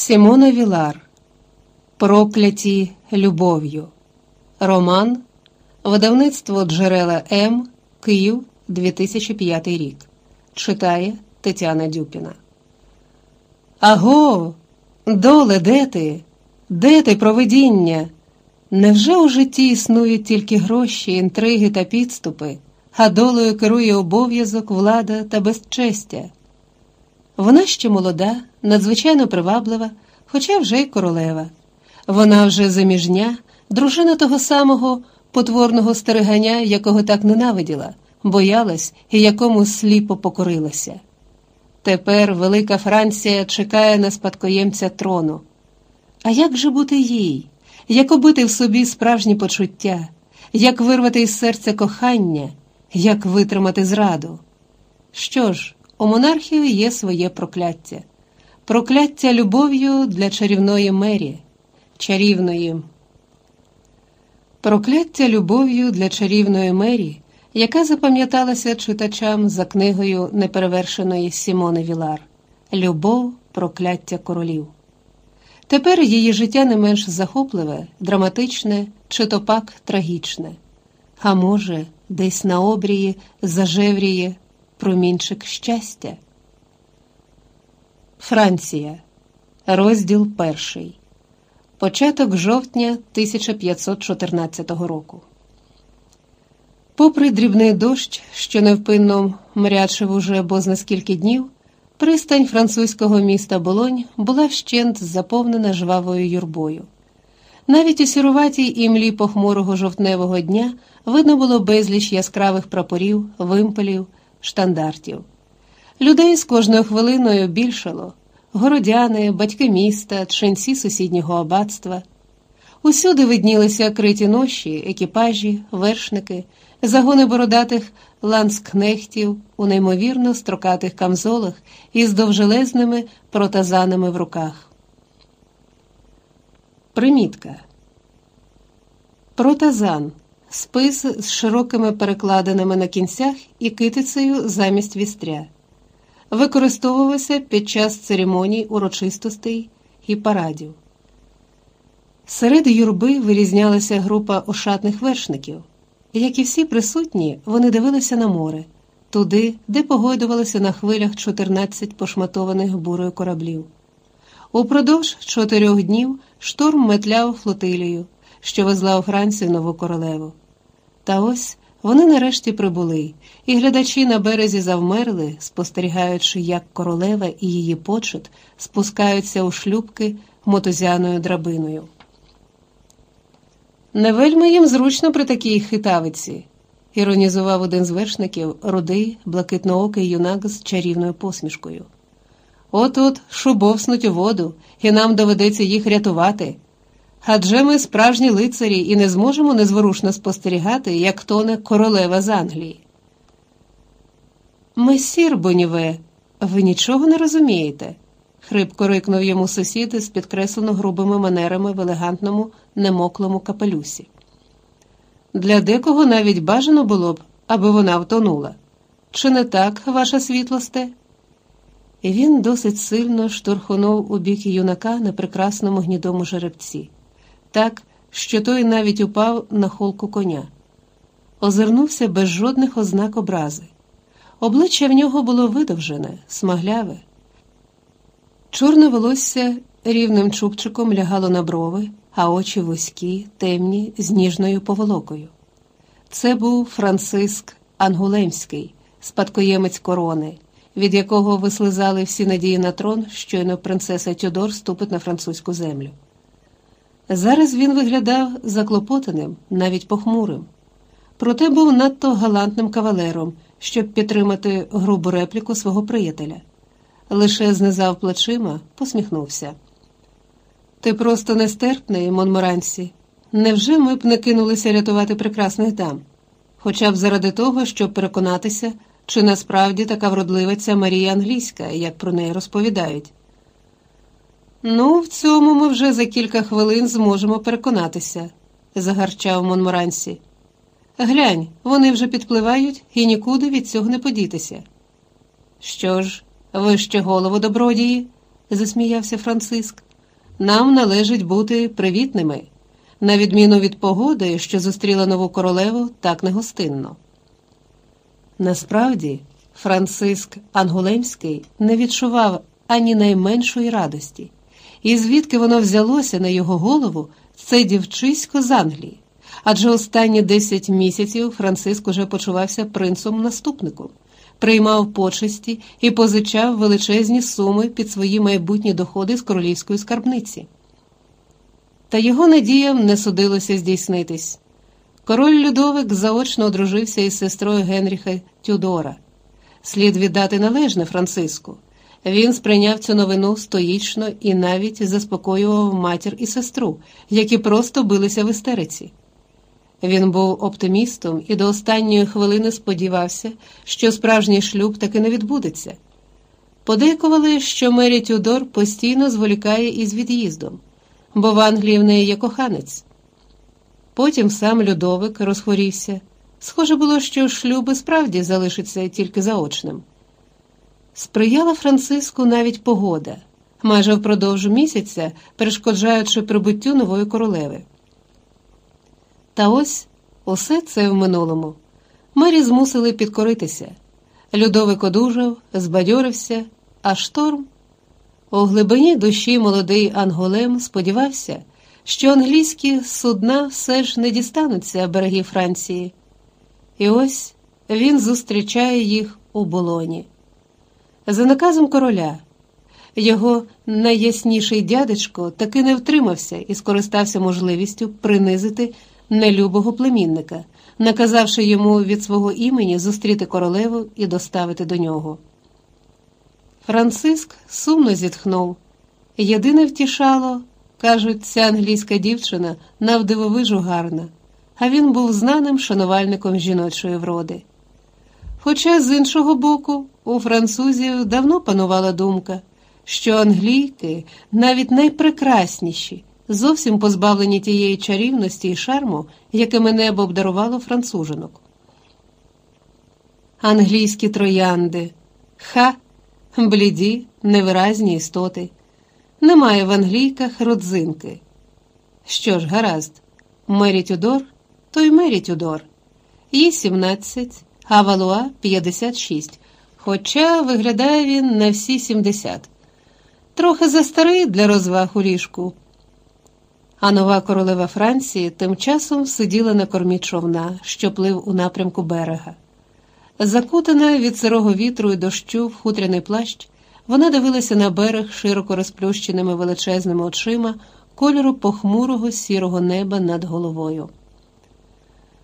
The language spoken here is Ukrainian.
Сімона Вілар Прокляті любов'ю. Роман. Видавництво Джерела М. Київ 2005 рік. Читає Тетяна Дюпіна. Аго, доле, де ти? Де ти провидіння? Невже у житті існують тільки гроші, інтриги та підступи, а долею керує обов'язок, влада та безчестя? Вона ще молода, надзвичайно приваблива, хоча вже й королева. Вона вже заміжня, дружина того самого потворного стереганя, якого так ненавиділа, боялась і якому сліпо покорилася. Тепер велика Франція чекає на спадкоємця трону. А як же бути їй? Як обити в собі справжні почуття, як вирвати із серця кохання, як витримати зраду? Що ж, у монархії є своє прокляття, прокляття любов'ю для чарівної мері, чарівної. Прокляття любов'ю для чарівної мері, яка запам'яталася читачам за книгою неперевершеної Сімони Вілар Любов, прокляття королів. Тепер її життя не менш захопливе, драматичне чи то пак трагічне. А може, десь на обрії зажевріє промінчик щастя. Франція. Розділ перший. Початок жовтня 1514 року. Попри дрібний дощ, що невпинно мрячив уже бозна скільки днів, пристань французького міста Болонь була вщент заповнена жвавою юрбою. Навіть у сіруватій імлі похмурого жовтневого дня видно було безліч яскравих прапорів, вимпелів, штандартів. Людей з кожною хвилиною більшало городяни, батьки міста, ченці сусіднього аббатства. Усюди виднілися криті ноші, екіпажі, вершники, загони бородатих ланскнехтів у неймовірно строкатих камзолах із довжелезними протазанами в руках. Примітка. Протазан спис з широкими перекладинами на кінцях і китицею замість вістря використовувався під час церемоній, урочистостей і парадів. Серед юрби вирізнялася група ошатних вершників. Як і всі присутні, вони дивилися на море, туди, де погойдувалися на хвилях 14 пошматованих бурою кораблів. Упродовж чотирьох днів шторм метляв флотилію, що везла у Францію нову королеву. Та ось вони нарешті прибули, і глядачі на березі завмерли, спостерігаючи, як королева і її почет спускаються у шлюбки мотузяною драбиною. Не вельми їм зручно при такій хитавиці, іронізував один з вершників рудий, блакитноокий юнак з чарівною посмішкою. От от шубовснуть у воду, і нам доведеться їх рятувати. Адже ми справжні лицарі і не зможемо незворушно спостерігати, як тоне королева з Англії. Месір Боніве, ви нічого не розумієте, хрипко рикнув йому сусід з підкреслено грубими манерами в елегантному немоклому капелюсі. Для декого навіть бажано було б, аби вона втонула. Чи не так, ваша світлосте? Він досить сильно штурхонув у бік юнака на прекрасному гнідому жеребці так, що той навіть упав на холку коня. Озирнувся без жодних ознак образи. Обличчя в нього було видовжене, смагляве. Чорне волосся рівним чубчиком лягало на брови, а очі вузькі, темні, з ніжною поволокою. Це був Франциск Ангулемський, спадкоємець корони, від якого вислизали всі надії на трон, щойно принцеса Тюдор ступить на французьку землю. Зараз він виглядав заклопотаним, навіть похмурим. Проте був надто галантним кавалером, щоб підтримати грубу репліку свого приятеля. Лише знизав плечима, посміхнувся. Ти просто нестерпний, Монморансі. Невже ми б не кинулися рятувати прекрасних дам? Хоча б заради того, щоб переконатися, чи насправді така вродлива ця Марія Англійська, як про неї розповідають. Ну, в цьому ми вже за кілька хвилин зможемо переконатися, загарчав Монморансі. Глянь, вони вже підпливають і нікуди від цього не подітися. Що ж, ви ще голову добродії, засміявся Франциск. нам належить бути привітними, на відміну від погоди, що зустріла нову королеву так негостинно. Насправді, Франциск Ангулемський не відчував ані найменшої радості, і звідки воно взялося на його голову це дівчисько з Англії, адже останні 10 місяців Франциск уже почувався принцом наступником, приймав почесті і позичав величезні суми під свої майбутні доходи з королівської скарбниці. Та його надіям не судилося здійснитись. Король Людовик заочно одружився із сестрою Генріха Тюдора. Слід віддати належне Франциску. Він сприйняв цю новину стоїчно і навіть заспокоював матір і сестру, які просто билися в істериці. Він був оптимістом і до останньої хвилини сподівався, що справжній шлюб таки не відбудеться. Подейкували, що Мері Тюдор постійно зволікає із від'їздом, бо в Англії в неї є коханець. Потім сам Людовик розхворівся. Схоже було, що шлюб і справді залишиться тільки заочним. Сприяла Франциску навіть погода, майже впродовж місяця перешкоджаючи прибуттю нової королеви. Та ось усе це в минулому. Мері змусили підкоритися. Людовик одужав, збадьорився, а шторм. У глибині душі молодий Анголем сподівався, що англійські судна все ж не дістануться берегів Франції. І ось він зустрічає їх у болоні. За наказом короля, його найясніший дядечко таки не втримався і скористався можливістю принизити нелюбого племінника, наказавши йому від свого імені зустріти королеву і доставити до нього. Франциск сумно зітхнув. Єдине втішало, кажуть, ця англійська дівчина навдивовижу гарна, а він був знаним шанувальником жіночої вроди. Хоча, з іншого боку, у французів давно панувала думка, що англійки навіть найпрекрасніші, зовсім позбавлені тієї чарівності і шарму, якими небо обдарувало францужинок. Англійські троянди, ха, бліді, невиразні істоти. Немає в англійках родзинки. Що ж, гаразд, Мері Тюдор, то й Мері Тюдор. Їй 17, а Валуа 56, хоча виглядає він на всі 70. Трохи застарий для розваг у ліжку. А нова королева Франції тим часом сиділа на кормі човна, що плив у напрямку берега. Закутана від сирого вітру і дощу в хутряний плащ, вона дивилася на берег широко розплющеними величезними очима кольору похмурого сірого неба над головою.